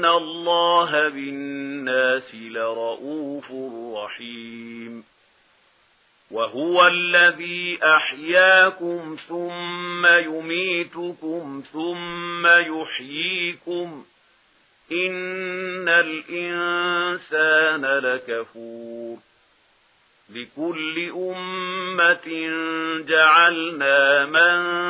إِنَّ اللَّهَ بِالنَّاسِ لَرَؤُوفٌ رَحِيمٌ وَهُوَ الَّذِي أَحْيَاكُمْ ثُمَّ يُمِيتُكُمْ ثُمَّ يُحْيِيكُمْ إِنَّ الْإِنسَانَ لَكَفُورٌ لِكُلِّ أُمَّةٍ جَعَلْنَا مَنْ